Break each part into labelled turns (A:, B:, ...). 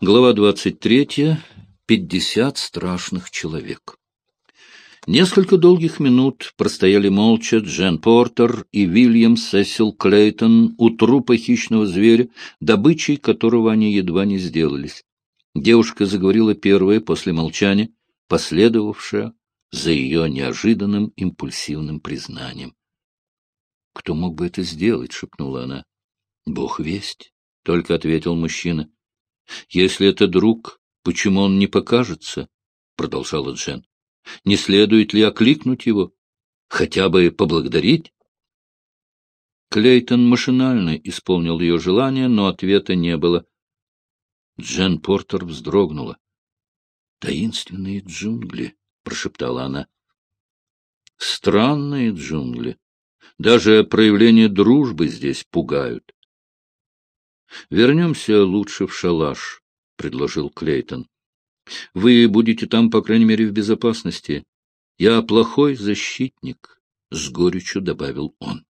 A: Глава 23. Пятьдесят страшных человек. Несколько долгих минут простояли молча Джен Портер и Вильям Сесил Клейтон у трупа хищного зверя, добычей которого они едва не сделались. Девушка заговорила первая после молчания, последовавшая за ее неожиданным импульсивным признанием. — Кто мог бы это сделать? — шепнула она. — Бог весть, — только ответил мужчина. — Если это друг, почему он не покажется? — продолжала Джен. — Не следует ли окликнуть его? Хотя бы поблагодарить? Клейтон машинально исполнил ее желание, но ответа не было. Джен Портер вздрогнула. — Таинственные джунгли, — прошептала она. — Странные джунгли. Даже проявления дружбы здесь пугают. — Вернемся лучше в шалаш, — предложил Клейтон. — Вы будете там, по крайней мере, в безопасности. Я плохой защитник, — с горечью добавил он.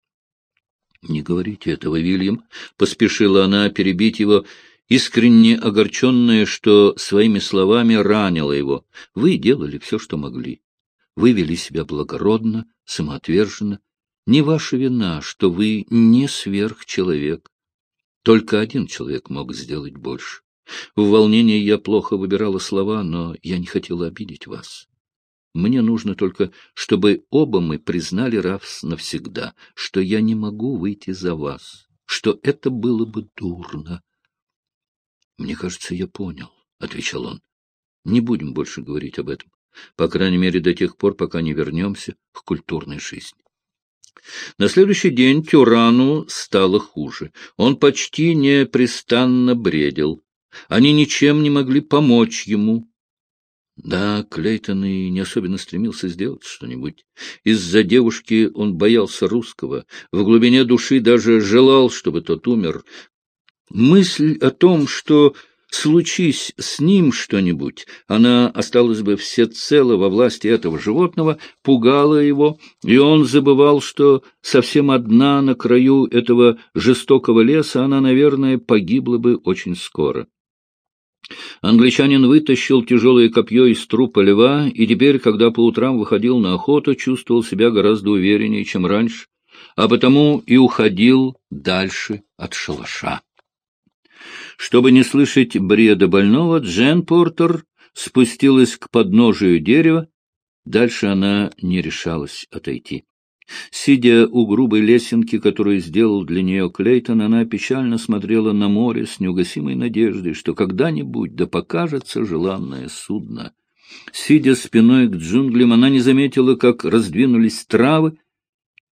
A: — Не говорите этого, Вильям, — поспешила она перебить его, искренне огорченная, что своими словами ранила его. Вы делали все, что могли. Вы вели себя благородно, самоотверженно. Не ваша вина, что вы не сверхчеловек. Только один человек мог сделать больше. В волнении я плохо выбирала слова, но я не хотела обидеть вас. Мне нужно только, чтобы оба мы признали раз навсегда, что я не могу выйти за вас, что это было бы дурно. — Мне кажется, я понял, — отвечал он. — Не будем больше говорить об этом, по крайней мере до тех пор, пока не вернемся к культурной жизни. На следующий день Тюрану стало хуже. Он почти непрестанно бредил. Они ничем не могли помочь ему. Да, Клейтон и не особенно стремился сделать что-нибудь. Из-за девушки он боялся русского, в глубине души даже желал, чтобы тот умер. Мысль о том, что Случись с ним что-нибудь, она осталась бы всецело во власти этого животного, пугала его, и он забывал, что совсем одна на краю этого жестокого леса она, наверное, погибла бы очень скоро. Англичанин вытащил тяжелое копье из трупа льва, и теперь, когда по утрам выходил на охоту, чувствовал себя гораздо увереннее, чем раньше, а потому и уходил дальше от шалаша. Чтобы не слышать бреда больного, Джен Портер спустилась к подножию дерева. Дальше она не решалась отойти. Сидя у грубой лесенки, которую сделал для нее Клейтон, она печально смотрела на море с неугасимой надеждой, что когда-нибудь да покажется желанное судно. Сидя спиной к джунглям, она не заметила, как раздвинулись травы,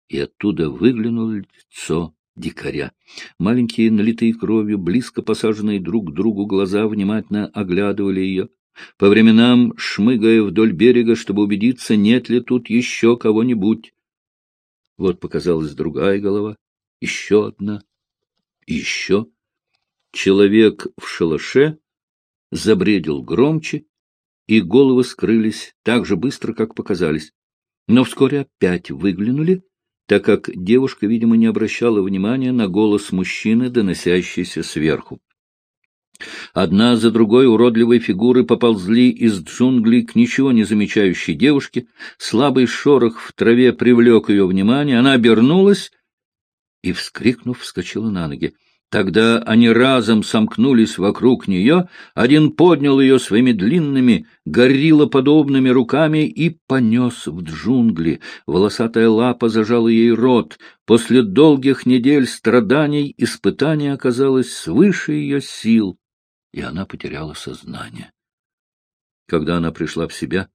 A: и оттуда выглянуло лицо дикаря. Маленькие, налитые кровью, близко посаженные друг к другу глаза внимательно оглядывали ее, по временам шмыгая вдоль берега, чтобы убедиться, нет ли тут еще кого-нибудь. Вот показалась другая голова, еще одна, еще. Человек в шалаше забредил громче, и головы скрылись так же быстро, как показались. Но вскоре опять выглянули, так как девушка, видимо, не обращала внимания на голос мужчины, доносящийся сверху. Одна за другой уродливые фигуры поползли из джунглей к ничего не замечающей девушке. Слабый шорох в траве привлек ее внимание. Она обернулась и, вскрикнув, вскочила на ноги. Тогда они разом сомкнулись вокруг нее, один поднял ее своими длинными, гориллоподобными руками и понес в джунгли. Волосатая лапа зажала ей рот. После долгих недель страданий испытание оказалось свыше ее сил, и она потеряла сознание. Когда она пришла в себя,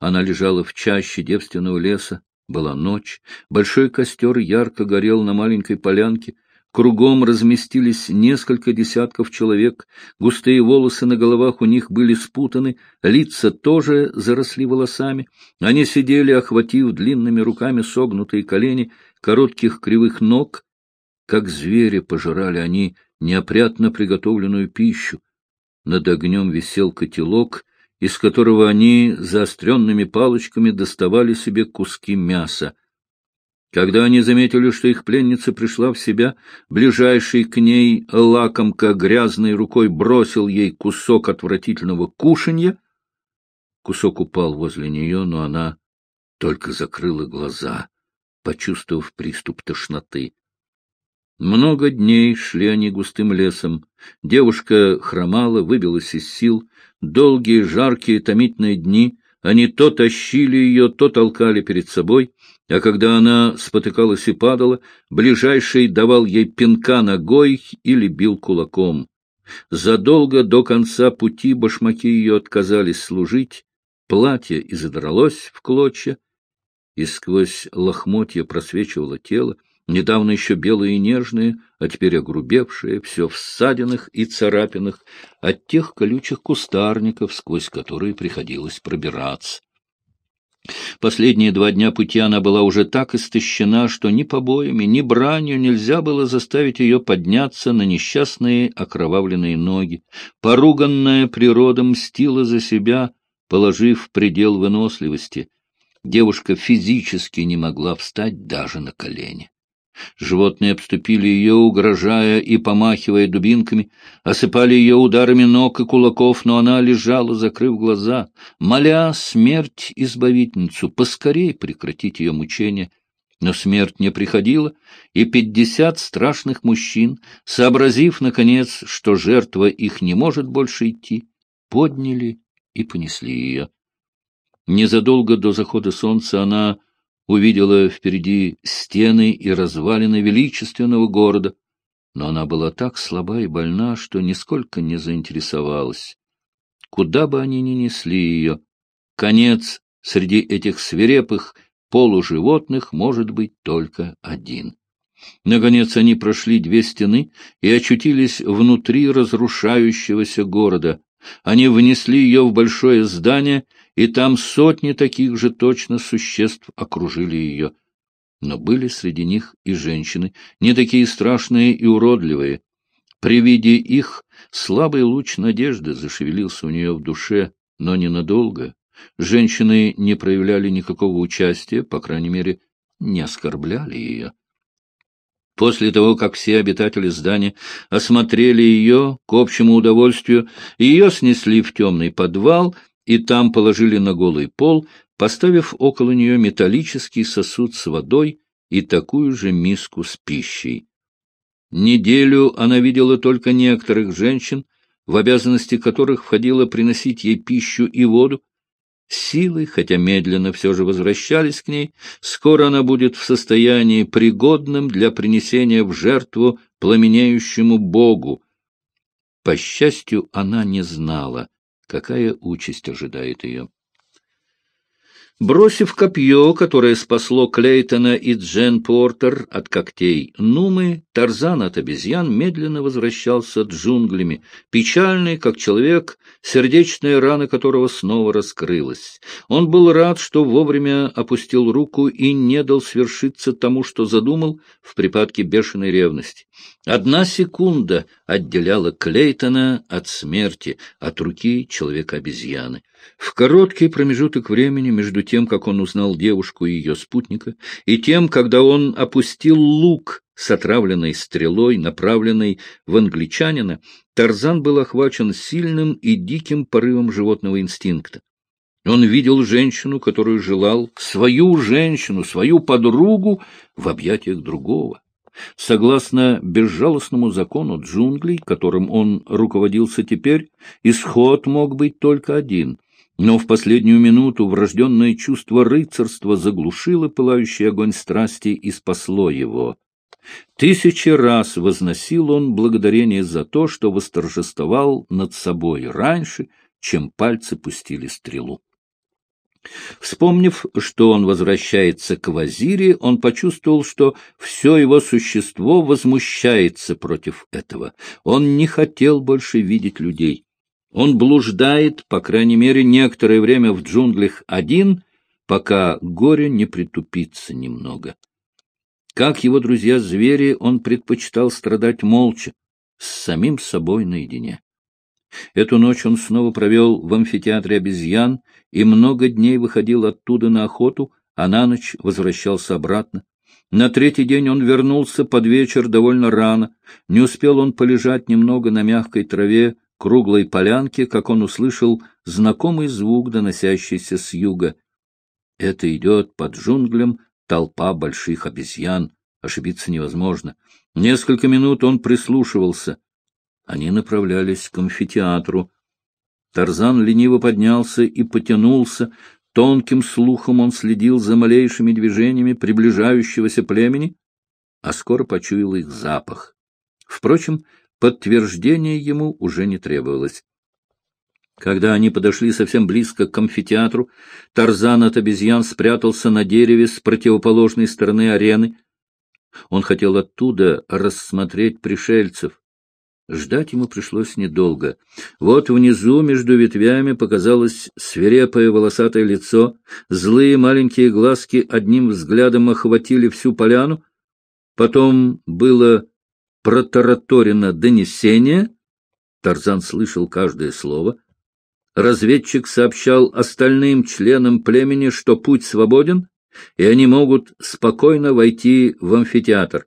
A: она лежала в чаще девственного леса. Была ночь, большой костер ярко горел на маленькой полянке — Кругом разместились несколько десятков человек, густые волосы на головах у них были спутаны, лица тоже заросли волосами. Они сидели, охватив длинными руками согнутые колени коротких кривых ног. Как звери пожирали они неопрятно приготовленную пищу. Над огнем висел котелок, из которого они заостренными палочками доставали себе куски мяса. Когда они заметили, что их пленница пришла в себя, ближайший к ней лакомка грязной рукой бросил ей кусок отвратительного кушанья. Кусок упал возле нее, но она только закрыла глаза, почувствовав приступ тошноты. Много дней шли они густым лесом. Девушка хромала, выбилась из сил. Долгие, жаркие, томительные дни они то тащили ее, то толкали перед собой, а когда она спотыкалась и падала, ближайший давал ей пинка ногой или бил кулаком. Задолго до конца пути башмаки ее отказались служить, платье изодралось в клочья, и сквозь лохмотья просвечивало тело, недавно еще белые и нежные, а теперь огрубевшие, все в ссадинах и царапинах от тех колючих кустарников, сквозь которые приходилось пробираться. Последние два дня пути она была уже так истощена, что ни побоями, ни бранью нельзя было заставить ее подняться на несчастные окровавленные ноги. Поруганная природа мстила за себя, положив предел выносливости. Девушка физически не могла встать даже на колени. Животные обступили ее, угрожая и помахивая дубинками, осыпали ее ударами ног и кулаков, но она лежала, закрыв глаза, моля смерть избавительницу поскорей прекратить ее мучения. Но смерть не приходила, и пятьдесят страшных мужчин, сообразив, наконец, что жертва их не может больше идти, подняли и понесли ее. Незадолго до захода солнца она увидела впереди стены и развалины величественного города, но она была так слаба и больна, что нисколько не заинтересовалась. Куда бы они ни несли ее, конец среди этих свирепых полуживотных может быть только один. Наконец они прошли две стены и очутились внутри разрушающегося города. Они внесли ее в большое здание и там сотни таких же точно существ окружили ее. Но были среди них и женщины, не такие страшные и уродливые. При виде их слабый луч надежды зашевелился у нее в душе, но ненадолго. Женщины не проявляли никакого участия, по крайней мере, не оскорбляли ее. После того, как все обитатели здания осмотрели ее к общему удовольствию, ее снесли в темный подвал и там положили на голый пол, поставив около нее металлический сосуд с водой и такую же миску с пищей. Неделю она видела только некоторых женщин, в обязанности которых входило приносить ей пищу и воду. Силы, хотя медленно, все же возвращались к ней. Скоро она будет в состоянии, пригодным для принесения в жертву пламенеющему Богу. По счастью, она не знала, какая участь ожидает ее. Бросив копье, которое спасло Клейтона и Джен Портер от когтей Нумы, Тарзан от обезьян медленно возвращался джунглями, печальный, как человек, сердечная рана которого снова раскрылась. Он был рад, что вовремя опустил руку и не дал свершиться тому, что задумал в припадке бешеной ревности. Одна секунда отделяла Клейтона от смерти, от руки человека-обезьяны. В короткий промежуток времени между тем, как он узнал девушку и ее спутника, и тем, когда он опустил лук с отравленной стрелой, направленной в англичанина, Тарзан был охвачен сильным и диким порывом животного инстинкта. Он видел женщину, которую желал, свою женщину, свою подругу в объятиях другого. Согласно безжалостному закону джунглей, которым он руководился теперь, исход мог быть только один но в последнюю минуту врожденное чувство рыцарства заглушило пылающий огонь страсти и спасло его. Тысячи раз возносил он благодарение за то, что восторжествовал над собой раньше, чем пальцы пустили стрелу. Вспомнив, что он возвращается к Вазире, он почувствовал, что все его существо возмущается против этого. Он не хотел больше видеть людей. Он блуждает, по крайней мере, некоторое время в джунглях один, пока горе не притупится немного. Как его друзья-звери, он предпочитал страдать молча, с самим собой наедине. Эту ночь он снова провел в амфитеатре обезьян и много дней выходил оттуда на охоту, а на ночь возвращался обратно. На третий день он вернулся под вечер довольно рано. Не успел он полежать немного на мягкой траве круглой полянке, как он услышал знакомый звук, доносящийся с юга. Это идет под джунглям толпа больших обезьян. Ошибиться невозможно. Несколько минут он прислушивался. Они направлялись к амфитеатру. Тарзан лениво поднялся и потянулся, Тонким слухом он следил за малейшими движениями приближающегося племени, а скоро почуял их запах. Впрочем, подтверждения ему уже не требовалось. Когда они подошли совсем близко к амфитеатру, Тарзан от обезьян спрятался на дереве с противоположной стороны арены. Он хотел оттуда рассмотреть пришельцев. Ждать ему пришлось недолго. Вот внизу, между ветвями, показалось свирепое волосатое лицо, злые маленькие глазки одним взглядом охватили всю поляну, потом было протараторено донесение, Тарзан слышал каждое слово, разведчик сообщал остальным членам племени, что путь свободен, и они могут спокойно войти в амфитеатр.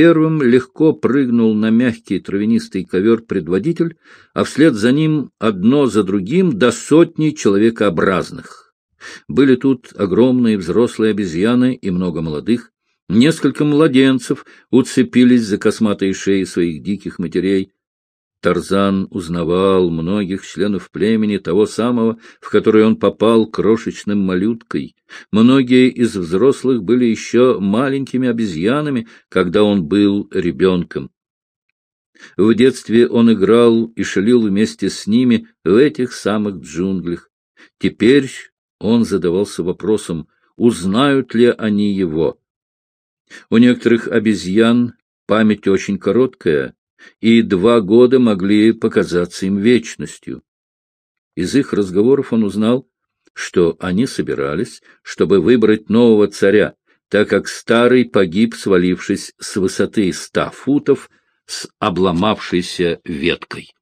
A: Первым легко прыгнул на мягкий травянистый ковер предводитель, а вслед за ним одно за другим до сотни человекообразных. Были тут огромные взрослые обезьяны и много молодых. Несколько младенцев уцепились за косматые шеи своих диких матерей. Тарзан узнавал многих членов племени, того самого, в который он попал крошечным малюткой. Многие из взрослых были еще маленькими обезьянами, когда он был ребенком. В детстве он играл и шалил вместе с ними в этих самых джунглях. Теперь он задавался вопросом, узнают ли они его. У некоторых обезьян память очень короткая, и два года могли показаться им вечностью. Из их разговоров он узнал, что они собирались, чтобы выбрать нового царя, так как старый погиб, свалившись с высоты ста футов с обломавшейся веткой.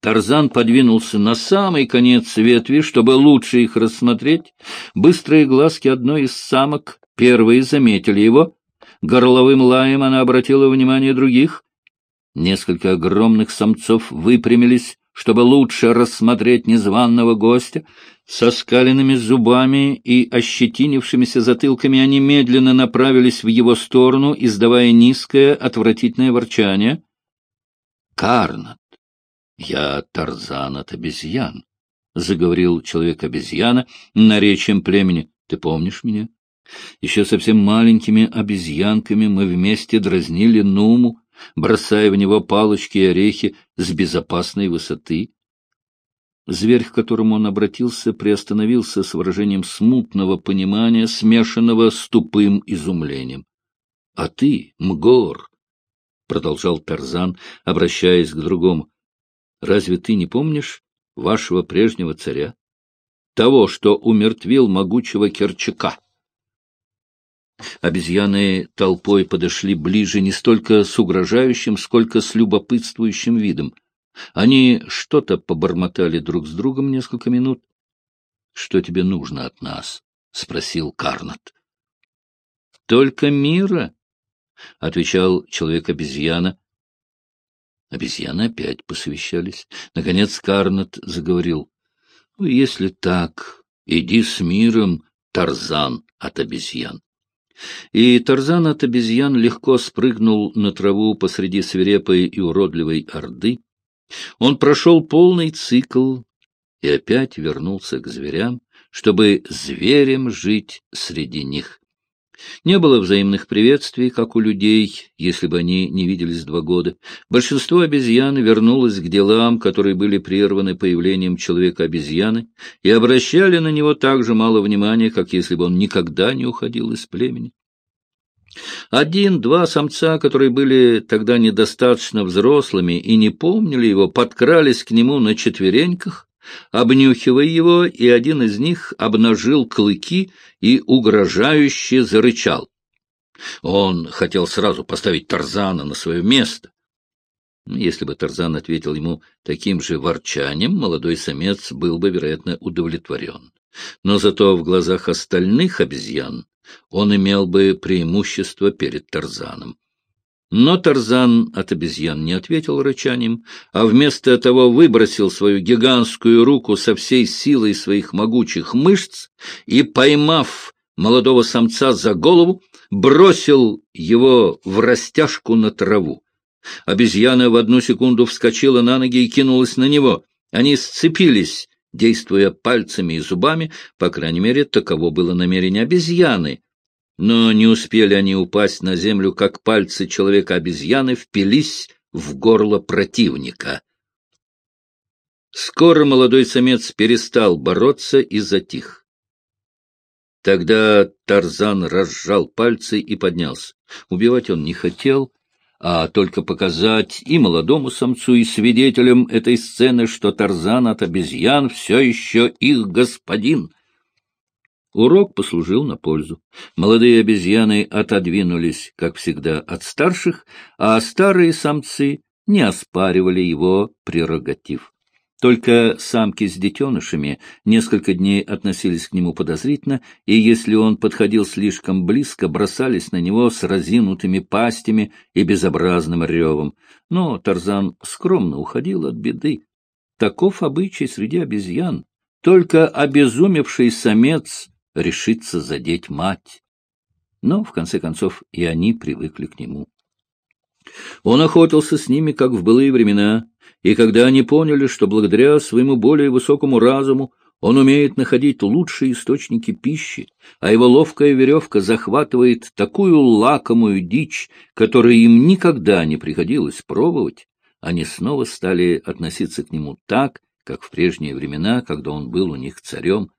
A: Тарзан подвинулся на самый конец ветви, чтобы лучше их рассмотреть. Быстрые глазки одной из самок первые заметили его Горловым лаем она обратила внимание других. Несколько огромных самцов выпрямились, чтобы лучше рассмотреть незваного гостя. Со скаленными зубами и ощетинившимися затылками они медленно направились в его сторону, издавая низкое, отвратительное ворчание. «Карнат, я Тарзан от обезьян», — заговорил человек-обезьяна наречием племени. «Ты помнишь меня?» Еще совсем маленькими обезьянками мы вместе дразнили Нуму, бросая в него палочки и орехи с безопасной высоты. Зверь, к которому он обратился, приостановился с выражением смутного понимания, смешанного с тупым изумлением. — А ты, Мгор, — продолжал Тарзан, обращаясь к другому, — разве ты не помнишь вашего прежнего царя? Того, что умертвил могучего Керчака? Обезьяны толпой подошли ближе не столько с угрожающим, сколько с любопытствующим видом. Они что-то побормотали друг с другом несколько минут. — Что тебе нужно от нас? — спросил Карнат. — Только мира, — отвечал человек-обезьяна. Обезьяны опять посвящались. Наконец Карнат заговорил. — Если так, иди с миром, Тарзан от обезьян. И Тарзан от обезьян легко спрыгнул на траву посреди свирепой и уродливой орды. Он прошел полный цикл и опять вернулся к зверям, чтобы зверем жить среди них. Не было взаимных приветствий, как у людей, если бы они не виделись два года. Большинство обезьян вернулось к делам, которые были прерваны появлением человека-обезьяны, и обращали на него так же мало внимания, как если бы он никогда не уходил из племени. Один-два самца, которые были тогда недостаточно взрослыми и не помнили его, подкрались к нему на четвереньках, обнюхивая его, и один из них обнажил клыки и угрожающе зарычал. Он хотел сразу поставить Тарзана на свое место. Если бы Тарзан ответил ему таким же ворчанием, молодой самец был бы, вероятно, удовлетворен. но зато в глазах остальных обезьян он имел бы преимущество перед Тарзаном. Но Тарзан от обезьян не ответил рычанием, а вместо того выбросил свою гигантскую руку со всей силой своих могучих мышц и, поймав молодого самца за голову, бросил его в растяжку на траву. Обезьяна в одну секунду вскочила на ноги и кинулась на него. Они сцепились, действуя пальцами и зубами, по крайней мере, таково было намерение обезьяны. Но не успели они упасть на землю, как пальцы человека-обезьяны впились в горло противника. Скоро молодой самец перестал бороться и затих. Тогда Тарзан разжал пальцы и поднялся. Убивать он не хотел, а только показать и молодому самцу, и свидетелям этой сцены, что Тарзан от обезьян все еще их господин. Урок послужил на пользу. Молодые обезьяны отодвинулись, как всегда, от старших, а старые самцы не оспаривали его прерогатив. Только самки с детенышами несколько дней относились к нему подозрительно, и если он подходил слишком близко, бросались на него с разинутыми пастями и безобразным ревом. Но Тарзан скромно уходил от беды. Таков обычай среди обезьян. Только обезумевший самец решится задеть мать. Но, в конце концов, и они привыкли к нему. Он охотился с ними, как в былые времена, и когда они поняли, что благодаря своему более высокому разуму он умеет находить лучшие источники пищи, а его ловкая веревка захватывает такую лакомую дичь, которую им никогда не приходилось пробовать, они снова стали относиться к нему так, как в прежние времена, когда он был у них царем.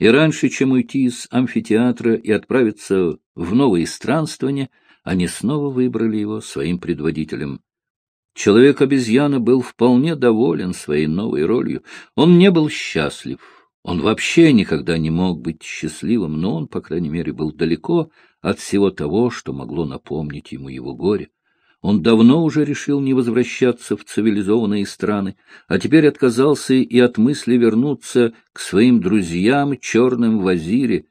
A: И раньше, чем уйти из амфитеатра и отправиться в новые странствования, они снова выбрали его своим предводителем. Человек-обезьяна был вполне доволен своей новой ролью. Он не был счастлив. Он вообще никогда не мог быть счастливым, но он, по крайней мере, был далеко от всего того, что могло напомнить ему его горе. Он давно уже решил не возвращаться в цивилизованные страны, а теперь отказался и от мысли вернуться к своим друзьям, черным вазире.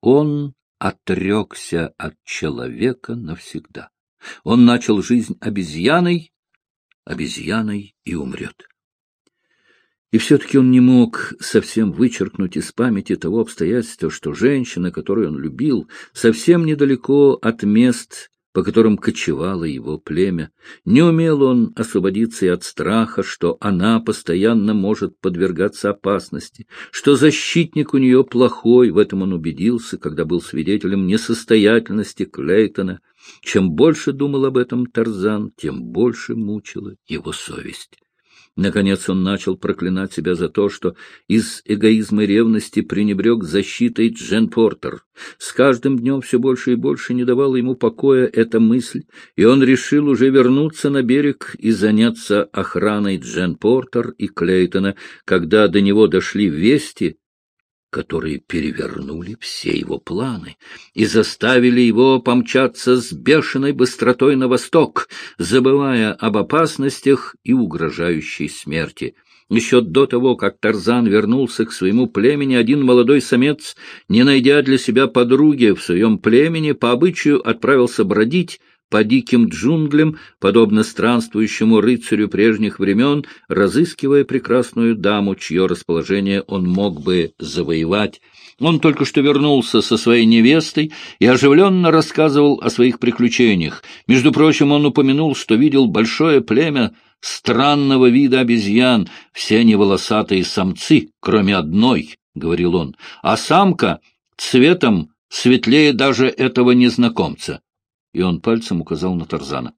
A: Он отрекся от человека навсегда. Он начал жизнь обезьяной, обезьяной и умрет. И все-таки он не мог совсем вычеркнуть из памяти того обстоятельства, что женщина, которую он любил, совсем недалеко от мест, по которым кочевало его племя. Не умел он освободиться и от страха, что она постоянно может подвергаться опасности, что защитник у нее плохой, в этом он убедился, когда был свидетелем несостоятельности Клейтона. Чем больше думал об этом Тарзан, тем больше мучила его совесть. Наконец он начал проклинать себя за то, что из эгоизма и ревности пренебрег защитой Джен Портер. С каждым днем все больше и больше не давала ему покоя эта мысль, и он решил уже вернуться на берег и заняться охраной Джен Портер и Клейтона, когда до него дошли вести которые перевернули все его планы и заставили его помчаться с бешеной быстротой на восток, забывая об опасностях и угрожающей смерти. Еще до того, как Тарзан вернулся к своему племени, один молодой самец, не найдя для себя подруги в своем племени, по обычаю отправился бродить, по диким джунглям, подобно странствующему рыцарю прежних времен, разыскивая прекрасную даму, чье расположение он мог бы завоевать. Он только что вернулся со своей невестой и оживленно рассказывал о своих приключениях. Между прочим, он упомянул, что видел большое племя странного вида обезьян, все они волосатые самцы, кроме одной, — говорил он, — а самка цветом светлее даже этого незнакомца и он пальцем указал на Тарзана.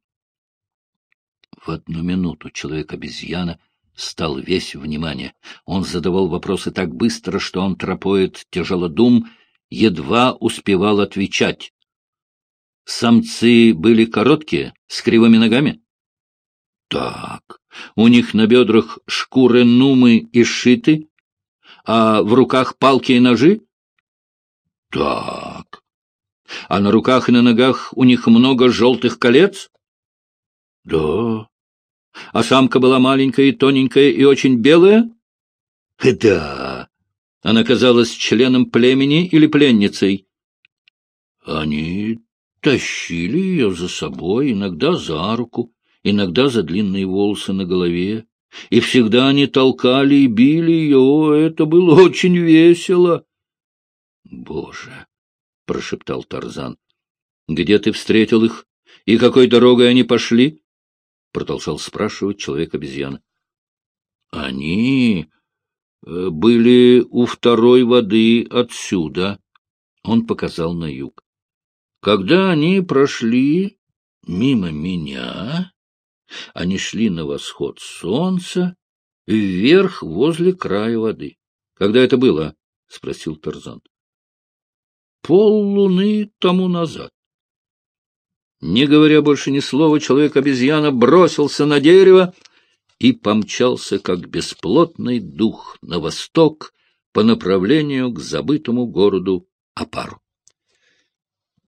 A: В одну минуту человек-обезьяна стал весь внимание. Он задавал вопросы так быстро, что он тропоет тяжелодум, едва успевал отвечать. Самцы были короткие, с кривыми ногами? Так, у них на бедрах шкуры нумы и шиты, а в руках палки и ножи? Так, а на руках и на ногах у них много желтых колец? — Да. — А самка была маленькая и тоненькая и очень белая? — Да. Она казалась членом племени или пленницей?
B: Они тащили ее за собой, иногда за руку, иногда за длинные волосы на голове. И всегда они толкали и били ее. Это было очень весело.
A: — Боже! — прошептал Тарзан. — Где ты встретил их? И какой дорогой они пошли? — продолжал спрашивать человек-обезьяна.
B: — Они э, были у второй воды отсюда. Он показал на юг. Когда они прошли мимо меня, они шли на восход солнца вверх возле края воды.
A: — Когда это было? — спросил Тарзан.
B: — Пол луны тому назад.
A: Не говоря больше ни слова, человек-обезьяна бросился на дерево и помчался, как бесплотный дух, на восток по направлению к забытому городу Апару.